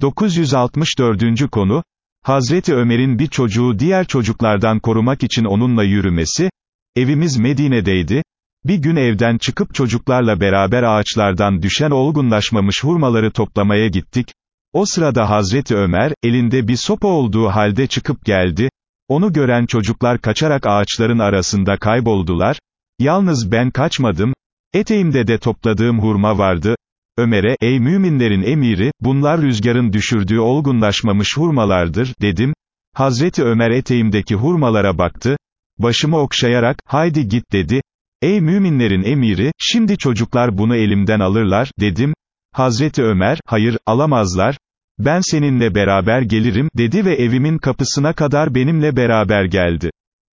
964. konu, Hazreti Ömer'in bir çocuğu diğer çocuklardan korumak için onunla yürümesi, evimiz Medine'deydi, bir gün evden çıkıp çocuklarla beraber ağaçlardan düşen olgunlaşmamış hurmaları toplamaya gittik, o sırada Hazreti Ömer, elinde bir sopa olduğu halde çıkıp geldi, onu gören çocuklar kaçarak ağaçların arasında kayboldular, yalnız ben kaçmadım, eteğimde de topladığım hurma vardı, Ömer'e, ey müminlerin emiri, bunlar rüzgarın düşürdüğü olgunlaşmamış hurmalardır, dedim. Hazreti Ömer eteğimdeki hurmalara baktı, başımı okşayarak, haydi git dedi. Ey müminlerin emiri, şimdi çocuklar bunu elimden alırlar, dedim. Hazreti Ömer, hayır, alamazlar. Ben seninle beraber gelirim, dedi ve evimin kapısına kadar benimle beraber geldi.